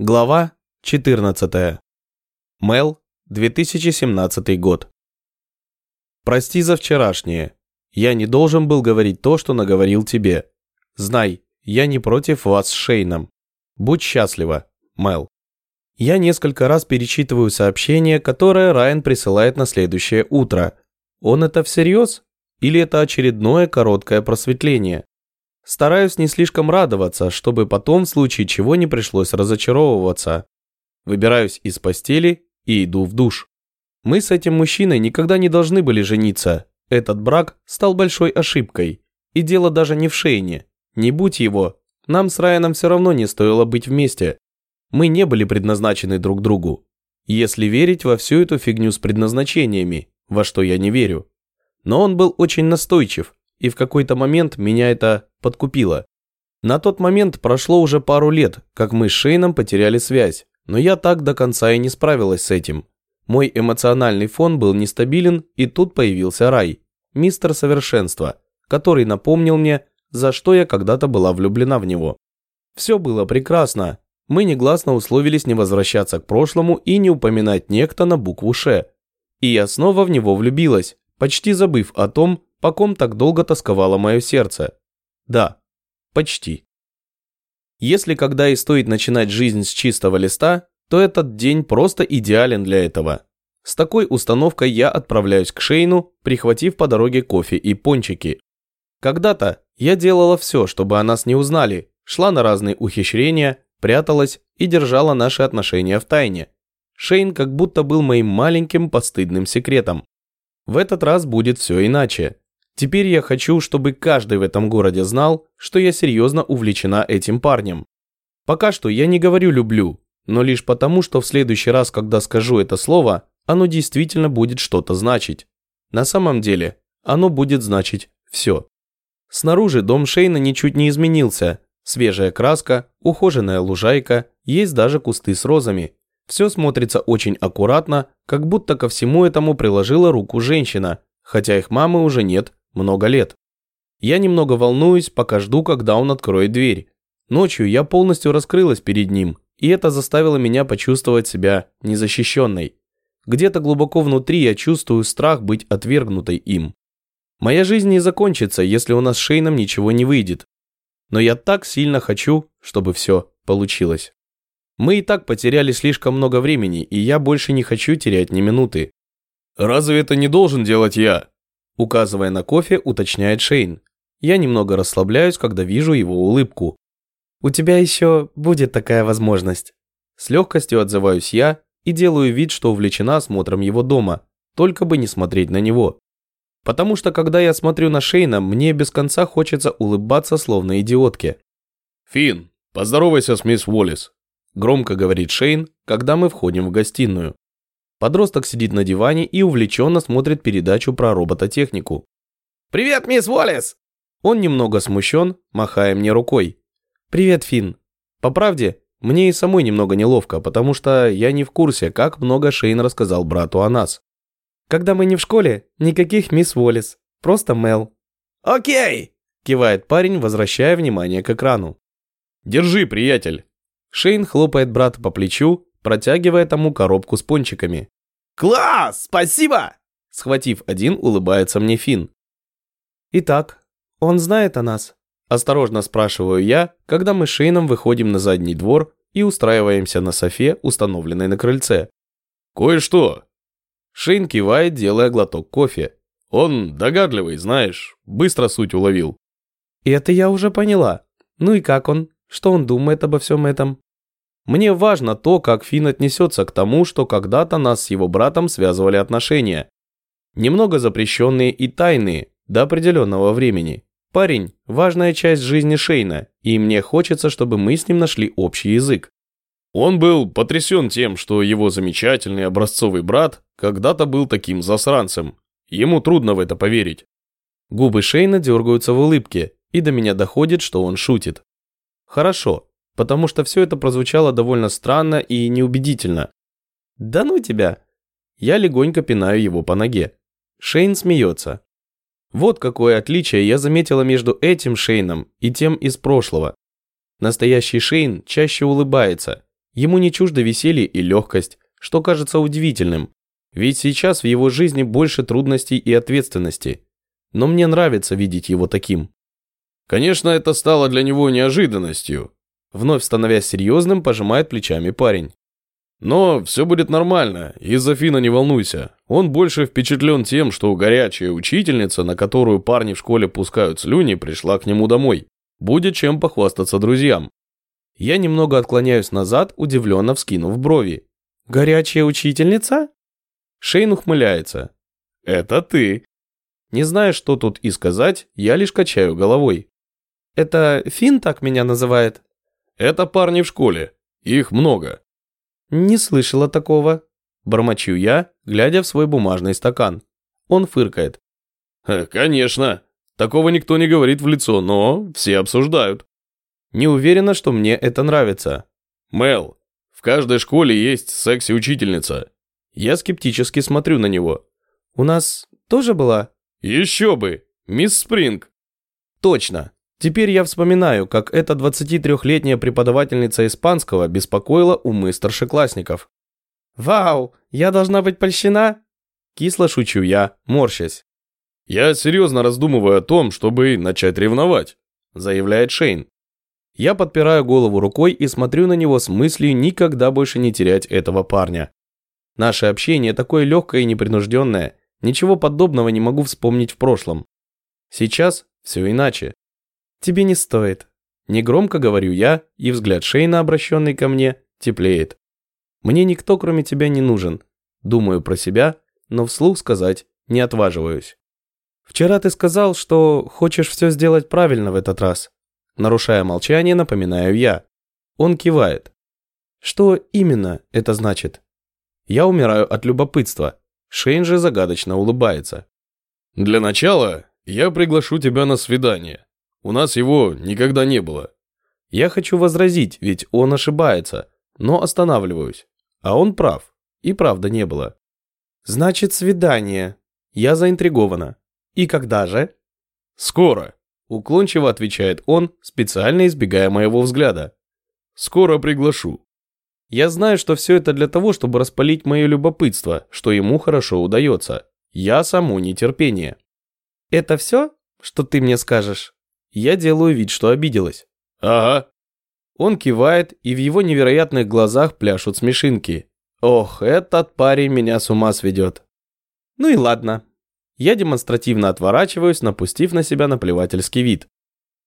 Глава 14. Мел, 2017 год. Прости за вчерашнее. Я не должен был говорить то, что наговорил тебе. Знай, я не против вас с Шейном. Будь счастлива, Мел. Я несколько раз перечитываю сообщение, которое Райан присылает на следующее утро. Он это всерьез? Или это очередное короткое просветление? Стараюсь не слишком радоваться, чтобы потом в случае чего не пришлось разочаровываться. Выбираюсь из постели и иду в душ. Мы с этим мужчиной никогда не должны были жениться. Этот брак стал большой ошибкой. И дело даже не в Шейне. Не будь его, нам с Райаном все равно не стоило быть вместе. Мы не были предназначены друг другу. Если верить во всю эту фигню с предназначениями, во что я не верю. Но он был очень настойчив, и в какой-то момент меня это подкупило. На тот момент прошло уже пару лет, как мы с Шейном потеряли связь, но я так до конца и не справилась с этим. Мой эмоциональный фон был нестабилен, и тут появился Рай, мистер совершенства, который напомнил мне, за что я когда-то была влюблена в него. Все было прекрасно. Мы негласно условились не возвращаться к прошлому и не упоминать некто на букву «Ш». И я снова в него влюбилась, почти забыв о том, по ком так долго тосковало мое сердце. Да, почти. Если когда и стоит начинать жизнь с чистого листа, то этот день просто идеален для этого. С такой установкой я отправляюсь к Шейну, прихватив по дороге кофе и пончики. Когда-то я делала все, чтобы о нас не узнали, шла на разные ухищрения, пряталась и держала наши отношения в тайне. Шейн как будто был моим маленьким постыдным секретом. В этот раз будет все иначе. Теперь я хочу, чтобы каждый в этом городе знал, что я серьезно увлечена этим парнем. Пока что я не говорю «люблю», но лишь потому, что в следующий раз, когда скажу это слово, оно действительно будет что-то значить. На самом деле, оно будет значить все. Снаружи дом Шейна ничуть не изменился. Свежая краска, ухоженная лужайка, есть даже кусты с розами. Все смотрится очень аккуратно, как будто ко всему этому приложила руку женщина, хотя их мамы уже нет много лет. Я немного волнуюсь, пока жду, когда он откроет дверь. Ночью я полностью раскрылась перед ним, и это заставило меня почувствовать себя незащищенной. Где-то глубоко внутри я чувствую страх быть отвергнутой им. Моя жизнь не закончится, если у нас с Шейном ничего не выйдет. Но я так сильно хочу, чтобы все получилось. Мы и так потеряли слишком много времени, и я больше не хочу терять ни минуты. «Разве это не должен делать я?» Указывая на кофе, уточняет Шейн. Я немного расслабляюсь, когда вижу его улыбку. «У тебя еще будет такая возможность». С легкостью отзываюсь я и делаю вид, что увлечена осмотром его дома, только бы не смотреть на него. Потому что когда я смотрю на Шейна, мне без конца хочется улыбаться, словно идиотке. «Финн, поздоровайся с мисс Уоллес», – громко говорит Шейн, когда мы входим в гостиную. Подросток сидит на диване и увлеченно смотрит передачу про робототехнику. «Привет, мисс Уоллес!» Он немного смущен, махая мне рукой. «Привет, Финн. По правде, мне и самой немного неловко, потому что я не в курсе, как много Шейн рассказал брату о нас. Когда мы не в школе, никаких мисс Уоллес, просто Мел». «Окей!» – кивает парень, возвращая внимание к экрану. «Держи, приятель!» Шейн хлопает брата по плечу, протягивая тому коробку с пончиками. «Класс! Спасибо!» Схватив один, улыбается мне Финн. «Итак, он знает о нас?» Осторожно спрашиваю я, когда мы с Шейном выходим на задний двор и устраиваемся на софе, установленной на крыльце. «Кое-что». Шейн кивает, делая глоток кофе. «Он догадливый, знаешь, быстро суть уловил». «Это я уже поняла. Ну и как он? Что он думает обо всем этом?» Мне важно то, как Финн отнесется к тому, что когда-то нас с его братом связывали отношения. Немного запрещенные и тайные, до определенного времени. Парень – важная часть жизни Шейна, и мне хочется, чтобы мы с ним нашли общий язык. Он был потрясен тем, что его замечательный образцовый брат когда-то был таким засранцем. Ему трудно в это поверить. Губы Шейна дергаются в улыбке, и до меня доходит, что он шутит. Хорошо, потому что все это прозвучало довольно странно и неубедительно. «Да ну тебя!» Я легонько пинаю его по ноге. Шейн смеется. Вот какое отличие я заметила между этим Шейном и тем из прошлого. Настоящий Шейн чаще улыбается, Ему не чуждо веселье и легкость, что кажется удивительным. Ведь сейчас в его жизни больше трудностей и ответственности. Но мне нравится видеть его таким. Конечно, это стало для него неожиданностью. Вновь становясь серьезным, пожимает плечами парень. Но все будет нормально, из-за Фина не волнуйся. Он больше впечатлен тем, что горячая учительница, на которую парни в школе пускают слюни, пришла к нему домой. Будет чем похвастаться друзьям. Я немного отклоняюсь назад, удивленно вскинув брови. «Горячая учительница?» Шейн ухмыляется. «Это ты». Не зная, что тут и сказать, я лишь качаю головой. «Это Фин так меня называет?» «Это парни в школе. Их много». «Не слышала такого», – бормочу я, глядя в свой бумажный стакан. Он фыркает. «Конечно. Такого никто не говорит в лицо, но все обсуждают». Не уверена, что мне это нравится. «Мел, в каждой школе есть секси-учительница». Я скептически смотрю на него. «У нас тоже была?» «Еще бы! Мисс Спринг!» «Точно. Теперь я вспоминаю, как эта 23-летняя преподавательница испанского беспокоила умы старшеклассников. «Вау, я должна быть польщена?» Кисло шучу я, морщась. «Я серьезно раздумываю о том, чтобы начать ревновать», заявляет Шейн. Я подпираю голову рукой и смотрю на него с мыслью никогда больше не терять этого парня. Наше общение такое легкое и непринужденное, ничего подобного не могу вспомнить в прошлом. Сейчас все иначе. «Тебе не стоит». Негромко говорю я, и взгляд Шейна, обращенный ко мне, теплеет. «Мне никто, кроме тебя, не нужен». Думаю про себя, но вслух сказать не отваживаюсь. «Вчера ты сказал, что хочешь все сделать правильно в этот раз». Нарушая молчание, напоминаю я. Он кивает. «Что именно это значит?» Я умираю от любопытства. Шейн же загадочно улыбается. «Для начала я приглашу тебя на свидание. У нас его никогда не было. Я хочу возразить, ведь он ошибается, но останавливаюсь. А он прав. И правда не было. Значит, свидание. Я заинтригована. И когда же? Скоро. Уклончиво отвечает он, специально избегая моего взгляда. Скоро приглашу. Я знаю, что все это для того, чтобы распалить мое любопытство, что ему хорошо удается. Я само нетерпение. Это все, что ты мне скажешь? Я делаю вид, что обиделась. Ага. Он кивает, и в его невероятных глазах пляшут смешинки. Ох, этот парень меня с ума сведет. Ну и ладно. Я демонстративно отворачиваюсь, напустив на себя наплевательский вид.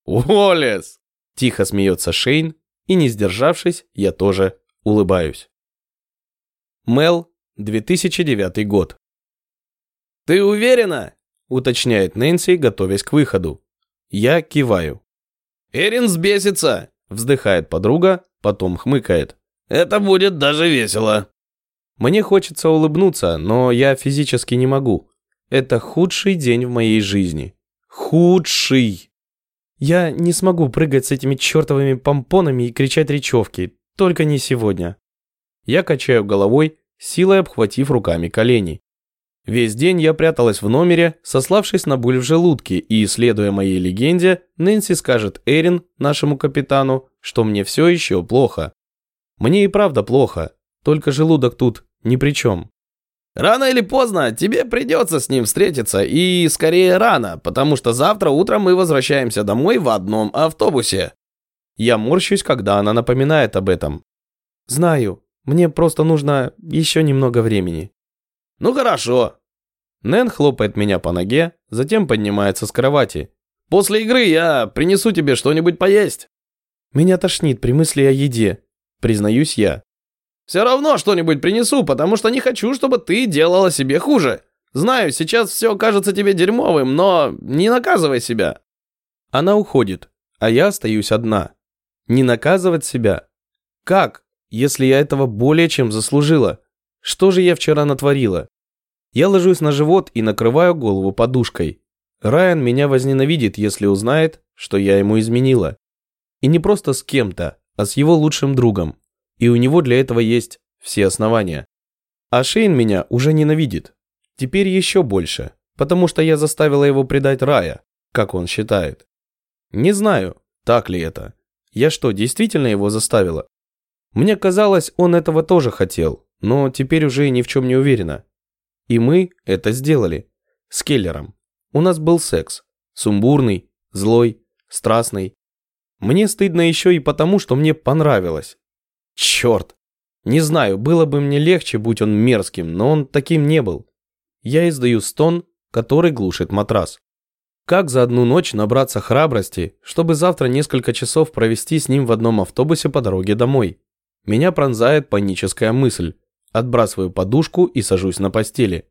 «Уоллес!» – тихо смеется Шейн, и не сдержавшись, я тоже улыбаюсь. Мел, 2009 год. «Ты уверена?» – уточняет Нэнси, готовясь к выходу. Я киваю. «Эрин сбесится!» – вздыхает подруга, потом хмыкает. «Это будет даже весело!» Мне хочется улыбнуться, но я физически не могу. Это худший день в моей жизни. Худший! Я не смогу прыгать с этими чертовыми помпонами и кричать речевки. Только не сегодня. Я качаю головой, силой обхватив руками колени. Весь день я пряталась в номере, сославшись на боль в желудке, и, следуя моей легенде, Нэнси скажет Эрин, нашему капитану, что мне все еще плохо. Мне и правда плохо, только желудок тут ни при чем. Рано или поздно тебе придется с ним встретиться, и скорее рано, потому что завтра утром мы возвращаемся домой в одном автобусе. Я морщусь, когда она напоминает об этом. Знаю, мне просто нужно еще немного времени. «Ну хорошо». Нэн хлопает меня по ноге, затем поднимается с кровати. «После игры я принесу тебе что-нибудь поесть». Меня тошнит при мысли о еде, признаюсь я. «Все равно что-нибудь принесу, потому что не хочу, чтобы ты делала себе хуже. Знаю, сейчас все кажется тебе дерьмовым, но не наказывай себя». Она уходит, а я остаюсь одна. Не наказывать себя? Как, если я этого более чем заслужила? Что же я вчера натворила? Я ложусь на живот и накрываю голову подушкой. Райан меня возненавидит, если узнает, что я ему изменила. И не просто с кем-то, а с его лучшим другом. И у него для этого есть все основания. А Шейн меня уже ненавидит. Теперь еще больше, потому что я заставила его предать Рая, как он считает. Не знаю, так ли это. Я что, действительно его заставила? Мне казалось, он этого тоже хотел, но теперь уже ни в чем не уверена. И мы это сделали. С Келлером. У нас был секс. Сумбурный, злой, страстный. Мне стыдно еще и потому, что мне понравилось. Черт! Не знаю, было бы мне легче, будь он мерзким, но он таким не был. Я издаю стон, который глушит матрас. Как за одну ночь набраться храбрости, чтобы завтра несколько часов провести с ним в одном автобусе по дороге домой? Меня пронзает паническая мысль. Отбрасываю подушку и сажусь на постели.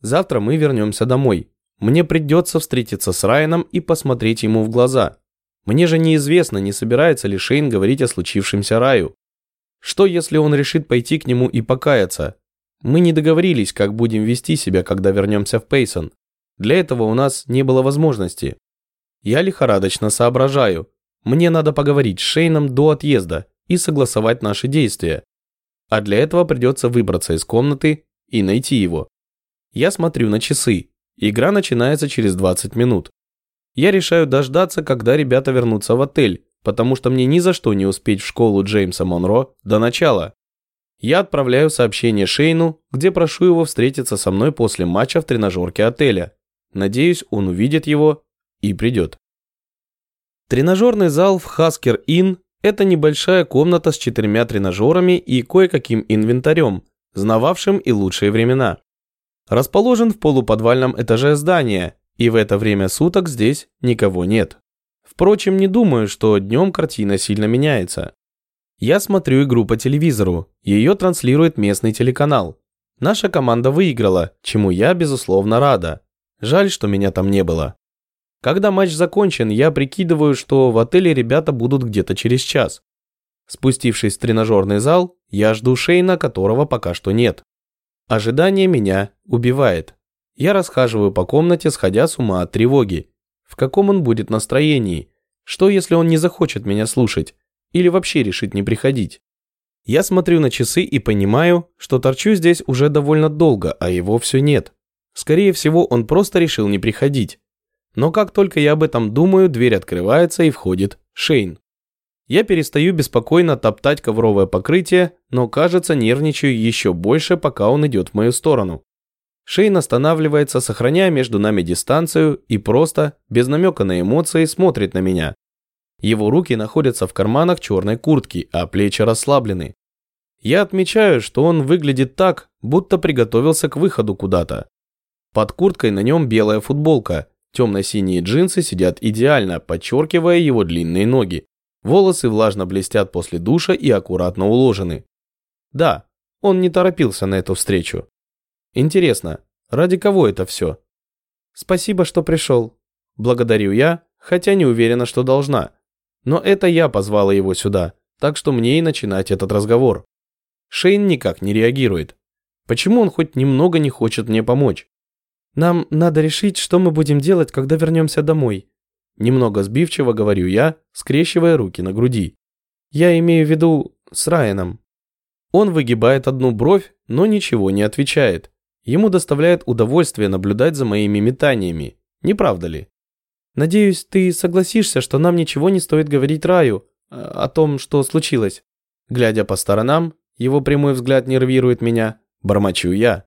Завтра мы вернемся домой. Мне придется встретиться с Райаном и посмотреть ему в глаза. Мне же неизвестно, не собирается ли Шейн говорить о случившемся Раю. Что, если он решит пойти к нему и покаяться? Мы не договорились, как будем вести себя, когда вернемся в Пейсон. Для этого у нас не было возможности. Я лихорадочно соображаю. Мне надо поговорить с Шейном до отъезда и согласовать наши действия. А для этого придется выбраться из комнаты и найти его. Я смотрю на часы. Игра начинается через 20 минут. Я решаю дождаться, когда ребята вернутся в отель, потому что мне ни за что не успеть в школу Джеймса Монро до начала. Я отправляю сообщение Шейну, где прошу его встретиться со мной после матча в тренажерке отеля. Надеюсь, он увидит его и придет. Тренажерный зал в Хаскер Inn – это небольшая комната с четырьмя тренажерами и кое-каким инвентарем, знававшим и лучшие времена. Расположен в полуподвальном этаже здания, и в это время суток здесь никого нет. Впрочем, не думаю, что днем картина сильно меняется. Я смотрю игру по телевизору, ее транслирует местный телеканал. Наша команда выиграла, чему я, безусловно, рада. Жаль, что меня там не было. Когда матч закончен, я прикидываю, что в отеле ребята будут где-то через час. Спустившись в тренажерный зал, я жду Шейна, которого пока что нет. Ожидание меня убивает. Я расхаживаю по комнате, сходя с ума от тревоги. В каком он будет настроении? Что, если он не захочет меня слушать? Или вообще решит не приходить? Я смотрю на часы и понимаю, что торчу здесь уже довольно долго, а его все нет. Скорее всего, он просто решил не приходить. Но как только я об этом думаю, дверь открывается и входит Шейн. Я перестаю беспокойно топтать ковровое покрытие, но, кажется, нервничаю еще больше, пока он идет в мою сторону. Шейн останавливается, сохраняя между нами дистанцию и просто, без намека на эмоции, смотрит на меня. Его руки находятся в карманах черной куртки, а плечи расслаблены. Я отмечаю, что он выглядит так, будто приготовился к выходу куда-то. Под курткой на нем белая футболка, темно-синие джинсы сидят идеально, подчеркивая его длинные ноги. Волосы влажно блестят после душа и аккуратно уложены. Да, он не торопился на эту встречу. Интересно, ради кого это все? Спасибо, что пришел. Благодарю я, хотя не уверена, что должна. Но это я позвала его сюда, так что мне и начинать этот разговор. Шейн никак не реагирует. Почему он хоть немного не хочет мне помочь? Нам надо решить, что мы будем делать, когда вернемся домой. Немного сбивчиво говорю я, скрещивая руки на груди. Я имею в виду с Райаном. Он выгибает одну бровь, но ничего не отвечает. Ему доставляет удовольствие наблюдать за моими метаниями. Не правда ли? Надеюсь, ты согласишься, что нам ничего не стоит говорить Раю о том, что случилось. Глядя по сторонам, его прямой взгляд нервирует меня. Бормочу я.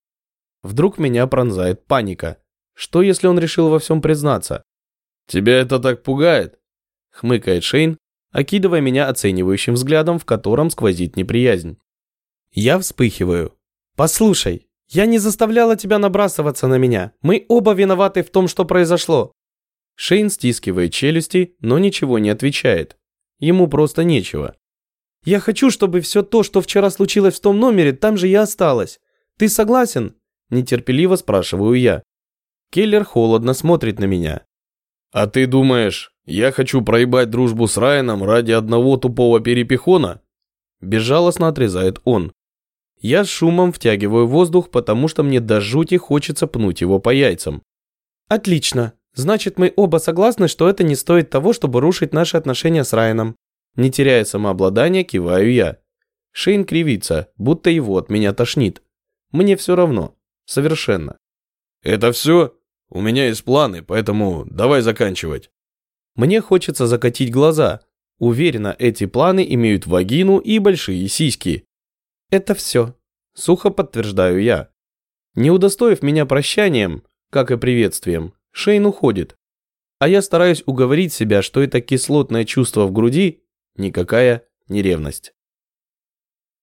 Вдруг меня пронзает паника. Что, если он решил во всем признаться? «Тебя это так пугает?» Хмыкает Шейн, окидывая меня оценивающим взглядом, в котором сквозит неприязнь. Я вспыхиваю. «Послушай, я не заставляла тебя набрасываться на меня. Мы оба виноваты в том, что произошло». Шейн стискивает челюсти, но ничего не отвечает. Ему просто нечего. «Я хочу, чтобы все то, что вчера случилось в том номере, там же и осталось. Ты согласен?» Нетерпеливо спрашиваю я. Келлер холодно смотрит на меня. «А ты думаешь, я хочу проебать дружбу с Райаном ради одного тупого перепихона?» Безжалостно отрезает он. Я с шумом втягиваю воздух, потому что мне до жути хочется пнуть его по яйцам. «Отлично. Значит, мы оба согласны, что это не стоит того, чтобы рушить наши отношения с Райаном». Не теряя самообладания, киваю я. Шейн кривится, будто его от меня тошнит. Мне все равно. Совершенно. «Это все? У меня есть планы, поэтому давай заканчивать». Мне хочется закатить глаза, Уверена, эти планы имеют вагину и большие сиськи. Это все. Сухо подтверждаю я. Не удостоив меня прощанием, как и приветствием, Шейн уходит. А я стараюсь уговорить себя, что это кислотное чувство в груди никакая не ревность.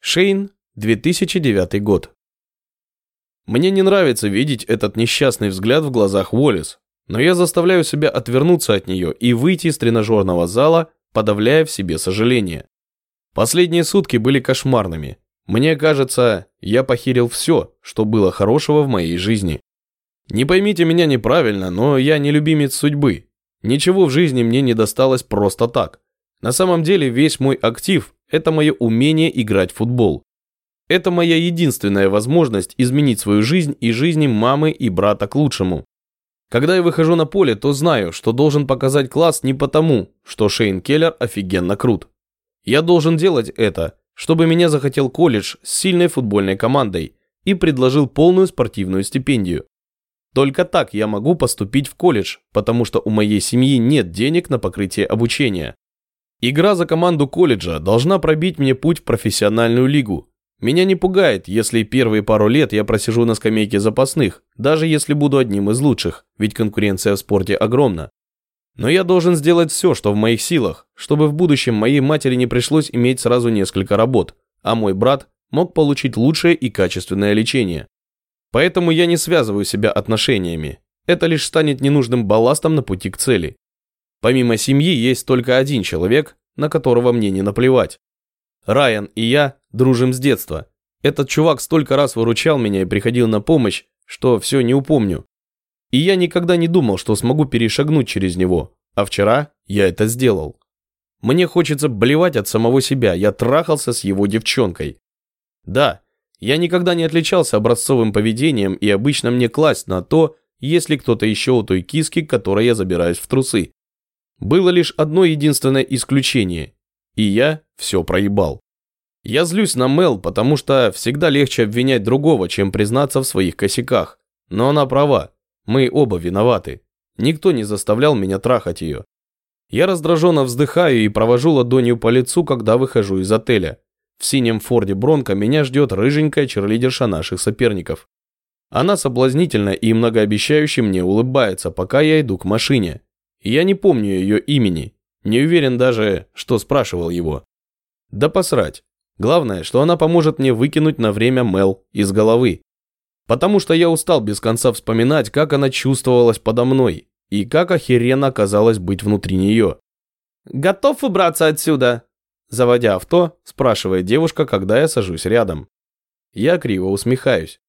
Шейн, 2009 год. Мне не нравится видеть этот несчастный взгляд в глазах Уоллес, но я заставляю себя отвернуться от нее и выйти из тренажерного зала, подавляя в себе сожаление. Последние сутки были кошмарными. Мне кажется, я похерил все, что было хорошего в моей жизни. Не поймите меня неправильно, но я не любимец судьбы. Ничего в жизни мне не досталось просто так. На самом деле весь мой актив – это мое умение играть в футбол. Это моя единственная возможность изменить свою жизнь и жизни мамы и брата к лучшему. Когда я выхожу на поле, то знаю, что должен показать класс не потому, что Шейн Келлер офигенно крут. Я должен делать это, чтобы меня захотел колледж с сильной футбольной командой и предложил полную спортивную стипендию. Только так я могу поступить в колледж, потому что у моей семьи нет денег на покрытие обучения. Игра за команду колледжа должна пробить мне путь в профессиональную лигу. Меня не пугает, если первые пару лет я просижу на скамейке запасных, даже если буду одним из лучших, ведь конкуренция в спорте огромна. Но я должен сделать все, что в моих силах, чтобы в будущем моей матери не пришлось иметь сразу несколько работ, а мой брат мог получить лучшее и качественное лечение. Поэтому я не связываю себя отношениями. Это лишь станет ненужным балластом на пути к цели. Помимо семьи есть только один человек, на которого мне не наплевать. Райан и я дружим с детства. Этот чувак столько раз выручал меня и приходил на помощь, что все не упомню. И я никогда не думал, что смогу перешагнуть через него. А вчера я это сделал. Мне хочется блевать от самого себя, я трахался с его девчонкой. Да, я никогда не отличался образцовым поведением и обычно мне класть на то, если кто-то еще у той киски, которой я забираюсь в трусы. Было лишь одно единственное исключение, и я все проебал. Я злюсь на Мел, потому что всегда легче обвинять другого, чем признаться в своих косяках. Но она права, мы оба виноваты. Никто не заставлял меня трахать ее. Я раздраженно вздыхаю и провожу ладонью по лицу, когда выхожу из отеля. В синем форде Бронко меня ждет рыженькая черлидерша наших соперников. Она соблазнительно и многообещающе мне улыбается, пока я иду к машине. Я не помню ее имени. Не уверен даже, что спрашивал его. Да посрать. Главное, что она поможет мне выкинуть на время Мел из головы. Потому что я устал без конца вспоминать, как она чувствовалась подо мной и как охеренно оказалось быть внутри нее. «Готов убраться отсюда?» Заводя авто, спрашивает девушка, когда я сажусь рядом. Я криво усмехаюсь.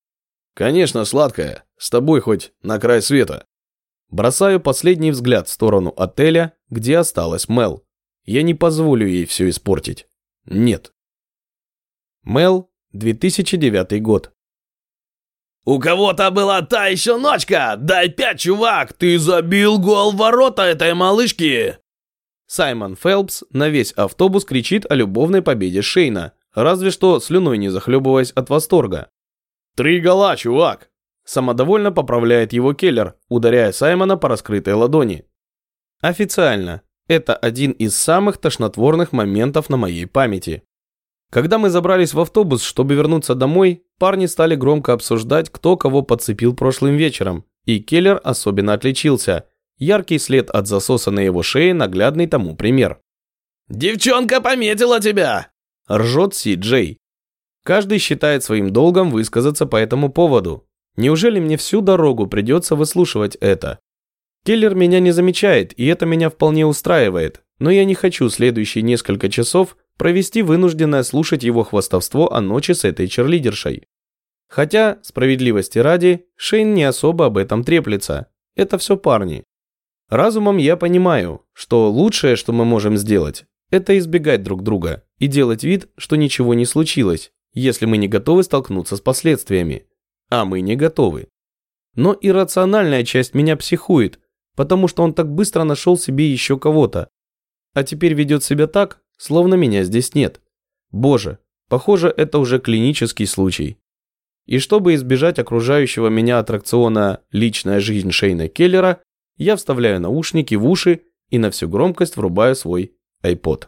«Конечно, сладкая. С тобой хоть на край света». Бросаю последний взгляд в сторону отеля, где осталась Мел. Я не позволю ей все испортить. Нет. Мел, 2009 год. «У кого-то была та еще ночка! Дай пять, чувак! Ты забил гол в ворота этой малышки!» Саймон Фелпс на весь автобус кричит о любовной победе Шейна, разве что слюной не захлебываясь от восторга. «Три гола, чувак!» Самодовольно поправляет его Келлер, ударяя Саймона по раскрытой ладони. Официально, это один из самых тошнотворных моментов на моей памяти. Когда мы забрались в автобус, чтобы вернуться домой, парни стали громко обсуждать, кто кого подцепил прошлым вечером, и Келлер особенно отличился. Яркий след от засоса на его шее наглядный тому пример. «Девчонка пометила тебя!» – ржет Си Джей. Каждый считает своим долгом высказаться по этому поводу, Неужели мне всю дорогу придется выслушивать это? Келлер меня не замечает, и это меня вполне устраивает, но я не хочу следующие несколько часов провести вынужденное слушать его хвастовство о ночи с этой черлидершей. Хотя, справедливости ради, Шейн не особо об этом треплется. Это все парни. Разумом я понимаю, что лучшее, что мы можем сделать, это избегать друг друга и делать вид, что ничего не случилось, если мы не готовы столкнуться с последствиями а мы не готовы. Но иррациональная часть меня психует, потому что он так быстро нашел себе еще кого-то. А теперь ведет себя так, словно меня здесь нет. Боже, похоже, это уже клинический случай. И чтобы избежать окружающего меня аттракциона «Личная жизнь Шейна Келлера», я вставляю наушники в уши и на всю громкость врубаю свой iPod.